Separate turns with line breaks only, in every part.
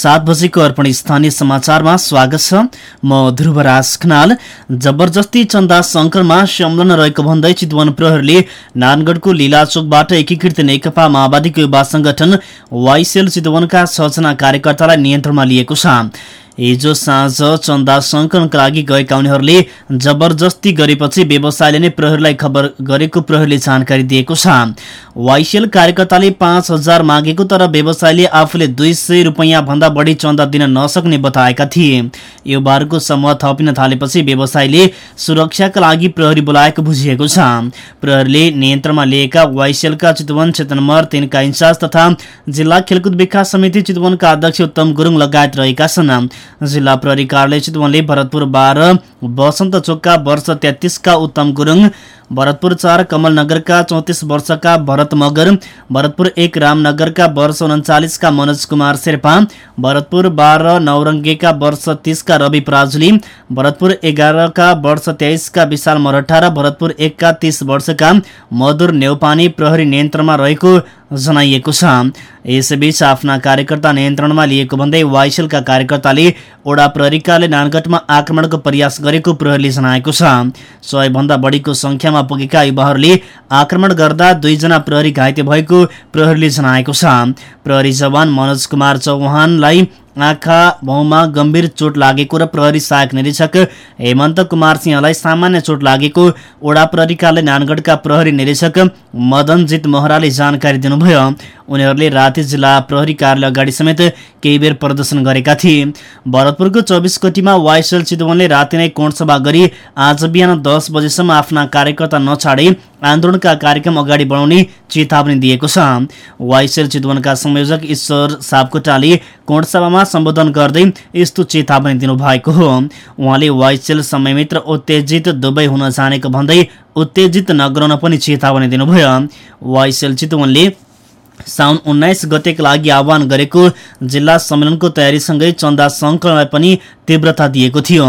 सात बजेको अर्पण स्थानीय समाचारमा स्वागत छ। म ध्रुवराज खनाल। जबरजस्ती चन्दा संकलनमा संलग्न रहेको भन्दै चितवन प्रहरीले नानगढको लीलाचोकबाट एकीकृत नेकपा माओवादीको युवा संगठन वाइसेल चितवनका छजना कार्यकर्तालाई नियन्त्रणमा लिएको छ। हिजो साँझ चन्दा सङ्कलनका लागि गएका उनीहरूले जबरजस्ती गरेपछि व्यवसायले नै प्रहरीलाई खबर गरेको प्रहरीले जानकारी दिएको छ। वाइसिएल कार्यकर्ताले पाँच हजार मागेको तर व्यवसायले आफूले दुई सय रुपियाँ भन्दा बढी चन्दा दिन नसक्ने बताएका थिए। युवाहरूको समूह थपिन थालेपछि व्यवसायले सुरक्षाका लागि प्रहरी बोलाएको बुझिएको छ। प्रहरीले नियन्त्रणमा लिएका वाइसिएलका चितवन क्षेत्र नम्बर तिनका इन्चार्ज तथा जिल्ला खेलकुद विकास समिति चितवनका अध्यक्ष उत्तम गुरुङ लगायत रहेका छन्। जिल्ला प्रहरी कार्यालय चितवनले भरतपुर बाह्र बसन्त चोकका वर्ष तेत्तिसका उत्तम गुरुङ भरतपुर चार कमलनगरका चौतिस वर्षका भरत मगर भरतपुर एक रामनगरका वर्ष उन्चालिसका मनोज कुमार शेर्पा भरतपुर बाह्र नौरङ्गेका वर्ष तिसका रवि पराजुली भरतपुर एघारका वर्ष तेइसका विशाल मरठा र भरतपुर एकका तिस वर्षका मधुर नेउपानी प्रहरी नियन्त्रणमा रहेको जनाइएको छ। यसबीच आफ्ना कार्यकर्ता नियन्त्रणमा लिएको भन्दै वाइसेलका कार्यकर्ताले ओडा प्रहरीकाले नानगढमा आक्रमणको प्रयास गरेको प्रहरीले जनाएको छ। सयभन्दा बढीको संख्यामा पुगेका युवाहरूले आक्रमण गर्दा दुईजना प्रहरी घाइते भएको प्रहरीले जनाएको छ। प्रहरी जवान मनोज कुमार चौहानलाई आँखा भाउमा गम्भीर चोट लागेको र प्रहरी सहायक निरीक्षक हेमन्त कुमार सिंहलाई सामान्य चोट लागेको ओडा प्रहरीकाले नानगढका प्रहरी निरीक्षक मदनजित महराले जानकारी दिनुभयो। उनीहरूले राति जिल्ला प्रहरी कार्यालय अगाडि समेत केही बेर प्रदर्शन गरेका थिए। भरतपुरको चौबिस कोटीमा वाइसएल चितवनले राति नै कोणसभा गरी आज बिहान दस बजेसम्म आफ्ना कार्यकर्ता नछाडे आन्दोलनका कार्यक्रम अगाडि बढाउने चेतावनी दिएको छ। वाइसएल चितवनका संयोजक ईश्वर सापकोटाले कोणसभामा सम्बोधन गर्दै यस्तो चेतावनी दिनुभएको हो। उहाँले वाइसएल समयमित्र उत्तेजित दुवै हुन जानेको भन्दै उत्तेजित नगराउन पनि चेतावनी दिनुभयो। वाइसएल चितवनले साउन उन्नाइस गतेका लागि आह्वान गरेको जिल्ला सम्मेलनको तयारीसँगै चन्दा सङ्कलनलाई पनि तीव्रता दिएको थियो।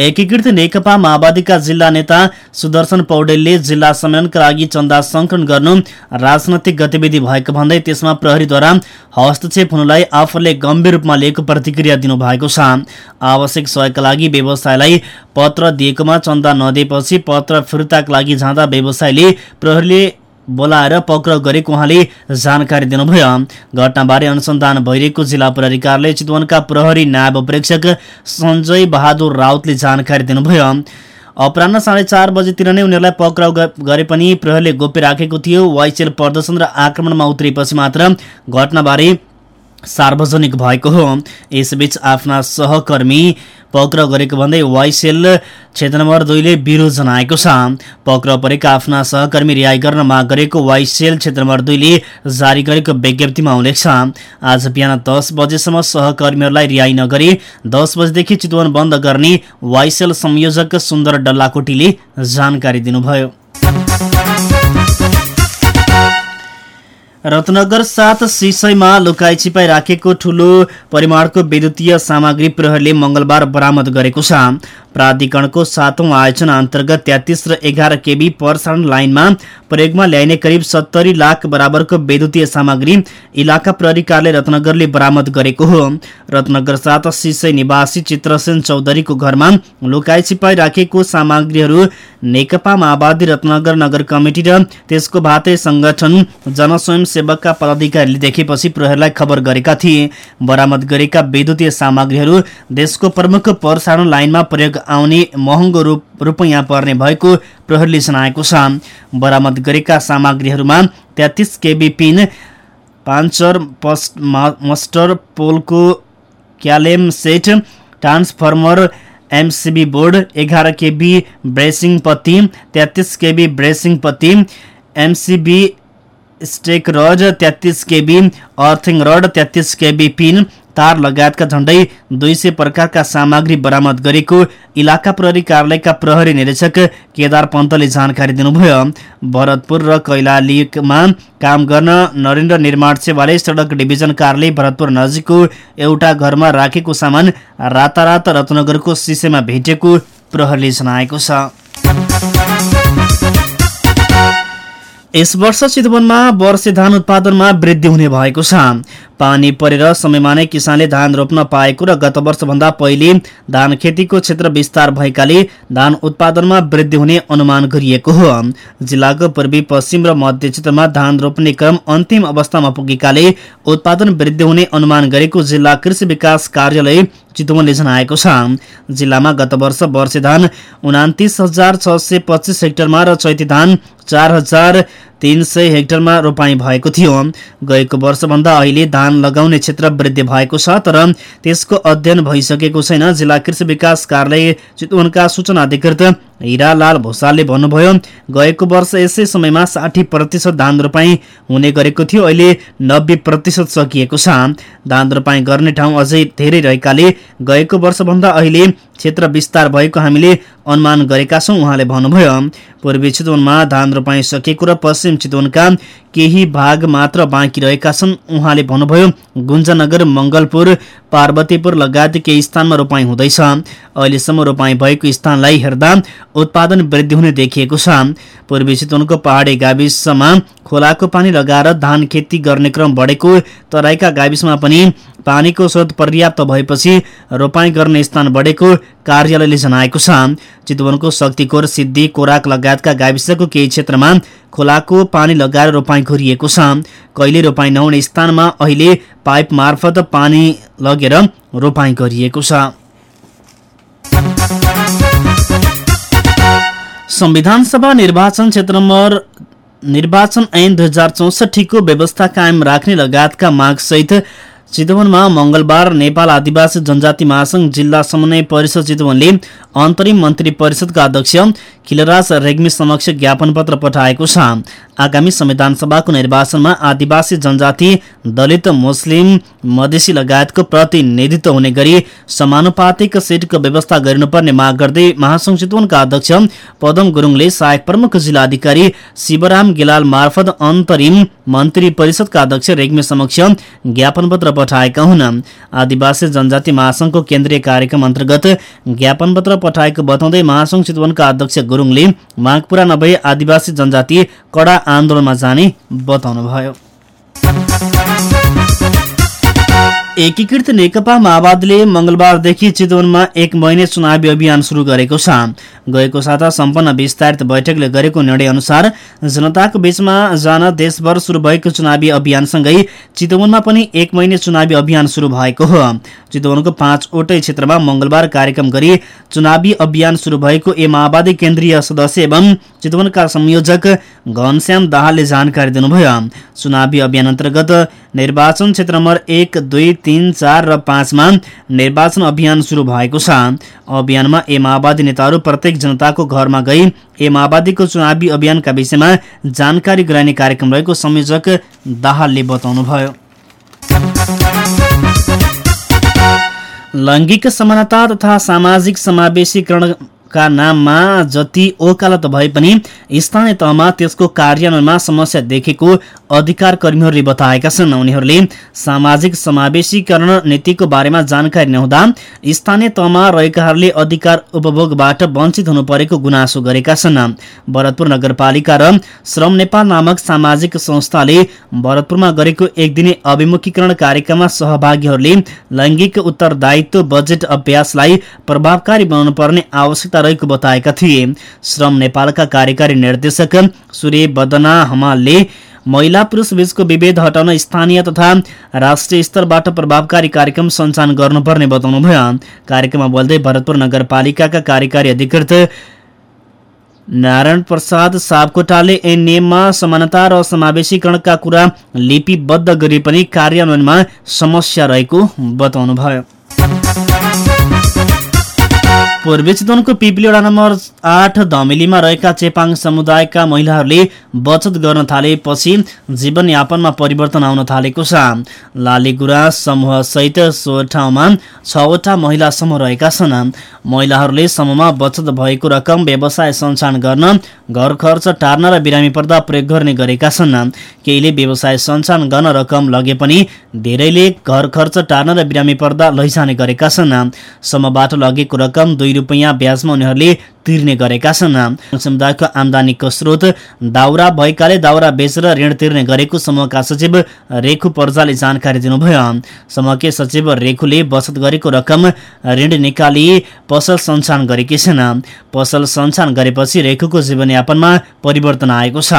एकीकृत नेकपा माओवादीका जिल्ला नेता सुदर्शन पौडेलले जिल्ला सम्मेलनका लागि चन्दा सङ्कलन गर्नु राजनैतिक गतिविधि भएको भन्दै त्यसमा प्रहरीद्वारा हस्तक्षेप हुनुलाई आफूले गम्भीर रूपमा लिएको प्रतिक्रिया दिनुभएको छ। आवश्यक सहयोगका लागि व्यवसायलाई पत्र दिएकोमा चन्दा नदिएपछि पत्र फिर्ताका लागि जाँदा व्यवसायले प्रहरीले बोलाएर पक्राउ गरेको उहाँले जानकारी दिनुभयो। घटनाबारे अनुसन्धान भइरहेको जिल्ला प्रहरी कार्यालय चितवनका प्रहरी नायब प्रेक्षक सञ्जय बहादुर राउतले जानकारी दिनुभयो। अपरान्न साढे चार बजेतिर नै उनीहरूलाई पक्राउ गरे पनि प्रहरीले गोप्य राखेको थियो। वाइसेल प्रदर्शन र आक्रमणमा उत्रिएपछि मात्र घटनाबारे सार्वजनिक भएको हो। यसबीच आफ्ना सहकर्मी पक्राउ गरेको भन्दै वाइसेल क्षेत्र नम्बर दुईले विरोध जनाएको छ। पक्राउ परेका आफ्ना सहकर्मी रिहाई गर्न माग गरेको वाइसेल क्षेत्र नम्बर दुईले जारी गरेको विज्ञप्तिमा उल्लेख छ। आज बिहान दस बजेसम्म सहकर्मीहरूलाई रिहाई नगरी दस बजेदेखि चितवन बन्द गर्ने वाइसेल संयोजक सुन्दर डल्लाकोटीले जानकारी दिनुभयो। रत्नगर सात सिसैमा लुकाई छिपाई राखेको ठूलो परिमाणको विद्युतीय सामग्री प्रहरीले मंगलबार बरामद गरेको छ। प्राधिकरणको सातौं आयोजना अन्तर्गत तेत्तिस र एघार केबी प्रसारण लाइनमा प्रयोगमा ल्याइने करिब सत्तरी लाख बराबरको विद्युतीय सामग्री इलाका प्रहरी कार्यालय रत्नगरले बरामद गरेको हो। रत्नगर सात सिसै निवासी चित्रसेन चौधरीको घरमा लुकाई छिपाई राखेको सामग्रीहरू नेकपा माओवादी रत्नगर नगर कमिटी र त्यसको भातै संगठन जनस्वयं सेवकका पदाधिकारीले देखेपछि प्रहरीलाई खबर गरेका थिए। बरामद गरेका विद्युतीय सामग्रीहरू देशको प्रमुख प्रसारण लाइनमा प्रयोग आउने महँगो रुपैयाँ पर्ने भएको प्रहरीले जनाएको छ। बरामद गरेका सामग्रीहरूमा तेत्तिस केबी पिन पान्चर मस्टर पोलको क्यालेम सेट ट्रान्सफर्मर एमसिबी बोर्ड एघार केबी ब्रेसिङ पत्ती तेत्तिस केबी ब्रेसिङ पत्ती एमसिबी स्टेक रड तेत्तिस केबी अर्थिङ रड तेत्तिस केबी पिन तार लगायतका झण्डै दुई सय प्रकारका सामग्री बरामद गरेको इलाका प्रहरी कार्यालयका प्रहरी निरीक्षक केदार पन्तले जानकारी दिनुभयो। भरतपुर र कैलालीमा काम गर्न नरेन्द्र निर्माण सेवाले सडक डिभिजन कार्यालय भरतपुर नजिकको एउटा घरमा राखेको सामान रातारात रत्नगरको सिसेमा भेटेको प्रहरीले जनाएको छ। यस वर्ष चितवनमा वर्षे धान उत्पादनमा वृद्धि हुने भएको छ। पानी परेर समयमा नै किसानले धान रोप्न पाएको र गत वर्षभन्दा पहिले धान खेतीको क्षेत्र विस्तार भएकाले धान उत्पादनमा वृद्धि हुने अनुमान गरिएको हो। जिल्लाको पूर्वी पश्चिम र मध्य क्षेत्रमा धान रोप्ने क्रम अन्तिम अवस्थामा पुगेकाले उत्पादन वृद्धि हुने अनुमान गरेको जिल्ला कृषि विकास कार्यालय चितवनले जनाएको छ। जिल्लामा गत वर्ष वर्षे धान उनातिस हजार छ सय पच्चिस हेक्टरमा र चैती धान चार हजार तीन सय हेक्टरमा रोपाई भएको थियो। गएको वर्षभन्दा अहिले धान लगाउने क्षेत्र वृद्धि भएको छ तर त्यसको अध्ययन भइसकेको छैन। जिल्ला कृषि विकास कार्यालय चितवनका सूचना अधिकृत हिरालाल भोसालले भन्नुभयो गएको वर्ष यसै समयमा साठी प्रतिशत धान रोपाई हुने गरेको थियो। अहिले नब्बे प्रतिशत सकिएको छ। धान रोपाई गर्ने ठाउँ अझै धेरै रहेकाले गएको वर्षभन्दा अहिले क्षेत्र विस्तार भएको हामीले अनुमान गरेका छौँ उहाँले भन्नुभयो। पूर्वी चितवनमा धान रोपाई सकिएको र पश्चिम चितवनका केही भाग मात्र बाँकी रहेका छन्। उहाँले भन्नुभयो गुन्जनगर मङ्गलपुर पार्वतीपुर लगायत केही स्थानमा रोपाई हुँदैछ। अहिलेसम्म रोपाई भएको स्थानलाई हेर्दा उत्पादन वृद्धि हुने देखिएको छ। पूर्वी चितवनको पहाडी गाविसमा खोलाको पानी लगाएर धान खेती गर्ने क्रम बढेको तराईका गाविसमा पनि पानीको स्रोत पर्याप्त भएपछि रोपाई गर्ने स्थान बढेको कार्यालयले जनाएको छ। चितवनको शक्तिकोर सिद्धि कोराक लगायतका गाविसको केही क्षेत्रमा खोलाको पानी लगाएर रोपाई गरिएको छ। कहिले रोपाई नहुने स्थानमा अहिले पाइप मार्फत पानी लगेर रोपाई गरिएको छ। संविधान सभा निर्वाचन क्षेत्र नम्बर निर्वाचन ऐन दुई हजार चौसठीको व्यवस्था कायम राख्ने लगायतका मागसहित चितवनमा मंगलबार नेपाल आदिवासी जनजाति महासंघ जिल्ला समन्वय परिषद चितवनले अन्तरिम मन्त्री परिषदका अध्यक्ष खिलराज रेग्मी समक्ष ज्ञापन पत्र पठाएको छ। आगामी संविधान सभाको निर्वाचनमा आदिवासी जनजाति दलित मुस्लिम मधेसी लगायतको प्रतिनिधित्व हुने गरी समानुपातिक सिटको व्यवस्था गरिनुपर्ने माग गर्दै महासंघ चितवनका अध्यक्ष पदम गुरुङले सहायक प्रमुख जिल्ला अधिकारी शिवराम गेलाल मार्फत अन्तरिम मन्त्री परिषदका अध्यक्ष रेग्मी समक्ष ज्ञापन पत्र पठाएका हुन्। आदिवासी जनजाति महासंघको केन्द्रीय कार्यक्रम अन्तर्गत ज्ञापन पत्र पठाएको बताउँदै महासंघ चितवनका अध्यक्ष गुरुङले माग पूरा नभए आदिवासी जनजाति कडा आन्दोलनमा जाने बताउनुभयो। एकीकृत नेकपा माओवादीले मंगलबारदेखि चितवनमा एक महिने चुनावी अभियान शुरू गरेको छ। गएको साता सम्पन्न विस्तारित बैठकले गरेको निर्णय अनुसार जनताको बीचमा जान देशभर शुरू भएको चुनावी अभियानसँगै चितवनमा पनि एक महिने चुनावी अभियान शुरू भएको हो। चितवनको पाँचवटै क्षेत्रमा मंगलबार कार्यक्रम गरी चुनावी अभियान शुरू भएको ए माओवादी केन्द्रीय सदस्य एवं चितवनका संयोजक घनश्याम दाहालले जानकारी दिनुभयो। चुनावी अभियान अन्तर्गत निर्वाचन क्षेत्र नम्बर एक दुई तीन चार र पाँचमा निर्वाचन अभियान शुरू भएको छ। अभियानमा ए माओवादी नेताहरू प्रत्येक जनताको घरमा गई ए माओवादीको चुनावी अभियानका विषयमा जानकारी गराइने कार्यक्रम रहेको संयोजक दाहालले बताउनुभयो। लैङ्गिक समानता तथा सामाजिक समावेशीकरण का नाममा जति ओकालत भए पनि स्थानीय तहमा त्यसको कार्यान्वयनमा समस्या देखेको अधिकार कर्मीहरूले बताएका छन्। उनीहरूले सामाजिक समावेशीकरण नीतिको बारेमा जानकारी नहुँदा स्थानीय तहमा रहेकाहरूले अधिकार उपभोगबाट वञ्चित हुनु परेको गुनासो गरेका छन्। भरतपुर नगरपालिका र श्रम नेपाल नामक सामाजिक संस्थाले भरतपुरमा गरेको एक दिने अभिमुखीकरण कार्यक्रममा सहभागीहरूले लैङ्गिक उत्तरदायित्व बजेट अभ्यासलाई प्रभावकारी बनाउनु पर्ने रहेको बताएका थिए। श्रम नेपालका कार्यकारी निर्देशक सूर्य बदना हमालले महिला पुरुष बीचको विभेद हटाउन स्थानीय तथा राष्ट्रिय स्तरबाट प्रभावकारी कार्यक्रम सञ्चालन गर्नुपर्ने बताउनुभयो। कार्यक्रममा बोल्दै भरतपुर नगरपालिकाका कार्यकारी अधिकृत नारायण प्रसाद सापकोटाले ऐन नियममा समानता र समावेशीकरणका कुरा लिपिबद्ध गरी पनि कार्यान्वयनमा समस्या रहेको बताउनुभयो। पूर्वी चितवनको पिपली वडा नम्बर आठ धमेलीमा रहेका चेपाङ समुदायका महिलाहरूले बचत गर्न थालेपछि जीवनयापनमा परिवर्तन आउन थालेको छ। लालीगुरा समूहसहित सो ठाउँमा छवटा महिला समूह रहेका छन्। महिलाहरूले समूहमा बचत भएको रकम व्यवसाय सञ्चालन गर्न घर खर्च टार्न र बिरामी पर्दा प्रयोग गर्ने गरेका छन्। केहीले व्यवसाय सञ्चालन गर्न रकम लगे पनि धेरैले घर खर्च टार्न र बिरामी पर्दा लैजाने गरेका छन्। समूहबाट लगेको रकम दुई रुपियाँ ब्याजमा उनीहरूले तिर्ने गरेका छन्। समुदायको आमदानीको स्रोत दाउरा भएकाले दाउरा बेचेर ऋण तिर्ने गरेको समूहका सचिव रेखु पर्जाले जानकारी दिनुभयो। समूहकी सचिव रेखुले बचत गरेको रकम ऋण निकाली पसल सञ्चालन गरेकी छन्। पसल सञ्चालन गरेपछि रेखुको जीवनयापनमा परिवर्तन आएको छ।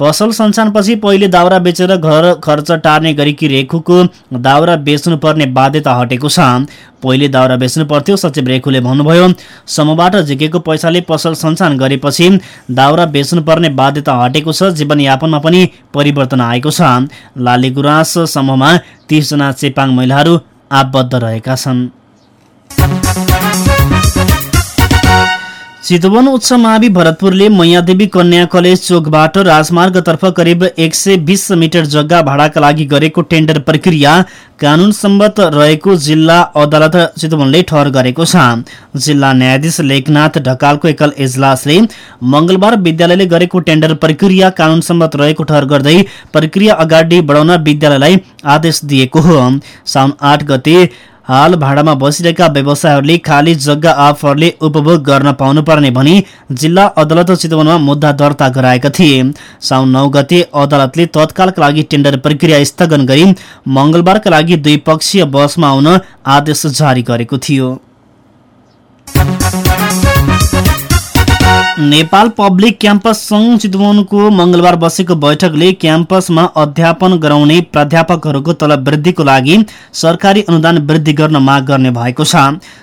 पसल सञ्चालनपछि पहिले दाउरा बेचेर घर खर्च टार्ने गरेकी रेखुको दाउरा बेच्नुपर्ने बाध्यता हटेको छ। पहिले दाउरा बेच्नु पर्थ्यो सचिव रेखुले भन्नुभयो समूहबाट झिकेको पैसाले पसल सञ्चालन गरेपछि दाउरा बेच्नुपर्ने बाध्यता हटेको छ। जीवनयापनमा पनि परिवर्तन आएको छ। लाली गुराँस समूहमा तीसजना चेपाङ महिलाहरू आबद्ध रहेका छन्। चितवन उच्च मावि भरतपुरले मैयादेवी कन्या कलेज चोकबाट राजमार्गतर्फ करिब एक सय बिस मिटर जग्गा भाडाका लागि गरेको टेन्डर प्रक्रिया कानून सम्मत रहेको जिल्ला अदालत चितवनले ठहर गरेको छ। जिल्ला न्यायाधीश लेखनाथ ढकालको एकल इजलासले मंगलबार विद्यालयले गरेको टेन्डर प्रक्रिया कानून सम्मत रहेको ठहर गर्दै प्रक्रिया अगाडि बढाउन विद्यालयलाई आदेश दिएको हो। साउन आठ गते हाल भाडामा बसिरहेका व्यवसायहरूले खाली जग्गा आफरले उपभोग गर्न पाउनुपर्ने भनी जिल्ला अदालत चितवनमा मुद्दा दर्ता गराएका थिए। साउन नौ गते अदालतले तत्कालका लागि टेन्डर प्रक्रिया स्थगन गरी मंगलबारका लागि द्विपक्षीय बसमा आउन आदेश जारी गरेको थियो। नेपाल पब्लिक क्याम्पस सङ्घ चितवनको मंगलबार बसेको बैठकले क्याम्पसमा अध्यापन गराउने प्राध्यापकहरूको तलब वृद्धिको लागि सरकारी अनुदान वृद्धि गर्न माग गर्ने भएको छ।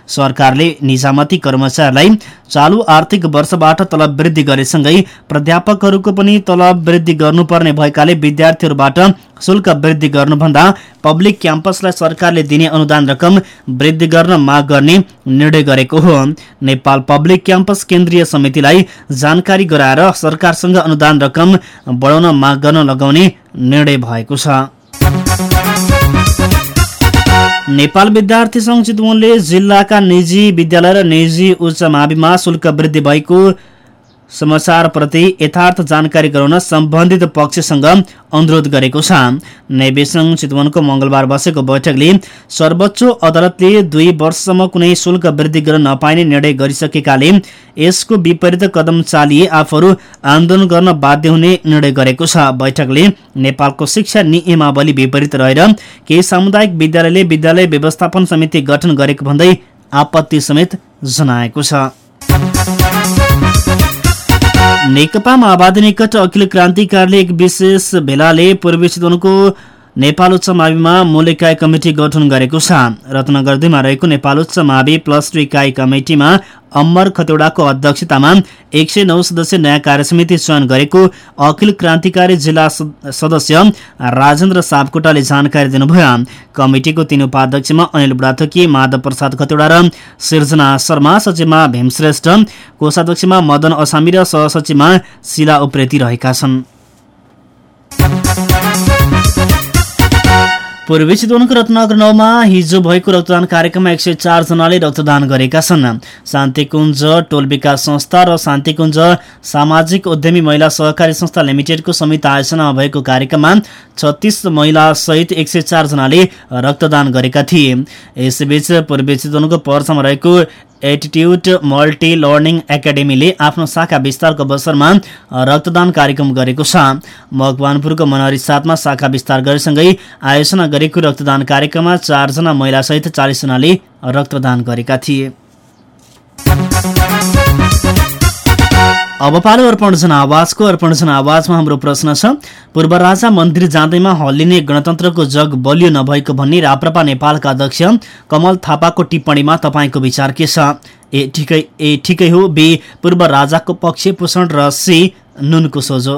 सरकारले निजामती कर्मचारीलाई चालु आर्थिक वर्षबाट तलब वृद्धि गरेसँगै प्राध्यापकहरूको पनि तलब वृद्धि गर्नुपर्ने भएकाले विद्यार्थीहरूबाट शुल्क वृद्धि गर्नुभन्दा पब्लिक क्याम्पसलाई सरकारले दिने अनुदान रकम वृद्धि गर्न माग गर्ने निर्णय गरेको हो। नेपाल पब्लिक क्याम्पस केन्द्रीय समितिलाई जानकारी गराएर सरकारसँग अनुदान रकम बढाउन माग गर्न लगाउने निर्णय भएको छ। नेपाल विद्यार्थी संघ चितवनले जिल्लाका निजी विद्यालय र निजी उच्च माविमा शुल्क वृद्धि भएको समाचारप्रति यथार्थ जानकारी गराउन सम्बन्धित पक्षसँग अनुरोध गरेको छ। नैवेसङ चितवनको मंगलबार बसेको बैठकले सर्वोच्च अदालतले दुई वर्षसम्म कुनै शुल्क वृद्धि गर्न नपाइने निर्णय गरिसकेकाले यसको विपरीत कदम चालिए आफूहरू आन्दोलन गर्न बाध्य हुने निर्णय गरेको छ। बैठकले नेपालको शिक्षा नियमावली विपरीत रहेर केही सामुदायिक विद्यालयले विद्यालय व्यवस्थापन समिति गठन गरेको भन्दै आपत्ति समेत जनाएको छ। नेकपा माओवादी निकट अखिल क्रान्तिकारीले एक विशेष भेलाले पूर्वी चितवनको नेपाल उच्च माविमा मूल इकाइ कमिटी गठन गरेको छ। रत्नगर दुईमा रहेको नेपाल उच्च मावि प्लस टू इकाइ कमिटीमा अम्बर खतेौडाको अध्यक्षतामा एक सय नौ सदस्य नयाँ कार्यसमिति चयन गरेको अखिल क्रान्तिकारी जिल्ला सदस्य राजेन्द्र सापकोटाले जानकारी दिनुभयो। कमिटिको तीन उपाध्यक्षमा अनिल बुढाथोकी माधव प्रसाद खतेौडा र सिर्जना शर्मा सचिवमा भीमश्रेष्ठ कोषाध्यक्षमा मदन असामी र सहसचिवमा शिला उप्रेती रहेका छन्। पूर्वी चितवनको रत्नगर नौमा हिजो भएको रक्तदान कार्यक्रममा एक सय चारजनाले रक्तदान गरेका छन्। शान्तिकुञ्ज टोल विकास संस्था र शान्तिकुञ्ज सामाजिक उद्यमी महिला सहकारी संस्था लिमिटेडको संयुक्त आयोजनामा भएको कार्यक्रममा छत्तिस महिलासहित एक सय चारजनाले रक्तदान गरेका थिए। यसैबीच पूर्वी चितवनको पर्सामा रहेको एटिट्युड मल्टी लर्निङ एकाडेमीले आफ्नो शाखा विस्तारको अवसरमा रक्तदान कार्यक्रम गरेको छ। मकवानपुरको मनहरी साथमा शाखा विस्तार गरेसँगै आयोजना गरेको रक्तदान कार्यक्रममा चारजना महिलासहित चालिसजनाले रक्तदान गरेका थिए। अब पालो अर्पण जनावाजको अर्पण जनावाजमा हाम्रो प्रश्न छ। पूर्व राजा मन्दिर जाँदैमा हल्लिने गणतन्त्रको जग बलियो नभएको भन्ने राप्रपा नेपालका अध्यक्ष कमल थापाको टिप्पणीमा तपाईँको विचार के छ? ए ठिकै ए ठिकै हो। बी पूर्व राजाको पक्ष पोषण र सी नुनको सोझो।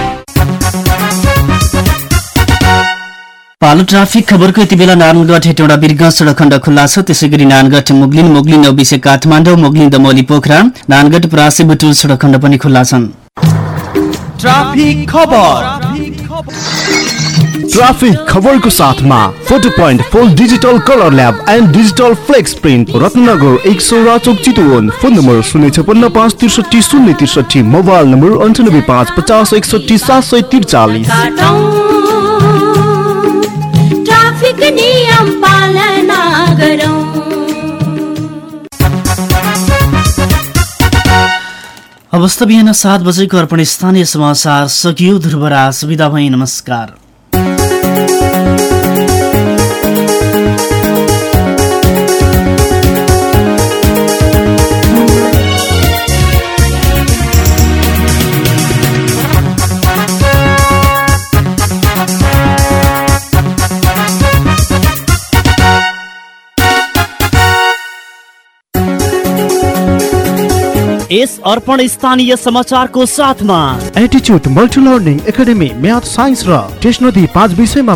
पालो ट्राफिक खबरको यति बेला नारायणगढ हेटौँडा बिर्ग सडक खण्ड खुल्ला छ। त्यसै गरी नानगढ मुगलिन मुगलिन औविसे काठमाडौँ मुगलिन दमोली पोखरा नानगढ परासी बुटुल सडक खण्ड पनि खुल्ला छन्।
ट्राफिक खबर।
ट्राफिक खबरको साथमा photo point full digital colour lab and digital flex print Ratnanagar एक सौ राचोक चितवन। फोन नम्बर शून्य छपन्न पाँच त्रिसठी शून्य त्रिसठी मोबाइल नम्बर अन्ठानब्बे पाँच पचास एकसठी सात सय त्रिचालिस।
पालना
अवस्था बिहान सात बजेको अर्पण स्थानीय समाचार सकियो ध्रुवराज सुविधा भई नमस्कार। यस अर्पण स्थानीय समाचारको साथमा।
एटिच्युड multi learning academy math science र टेक्नोलोजी पाँच विषयमा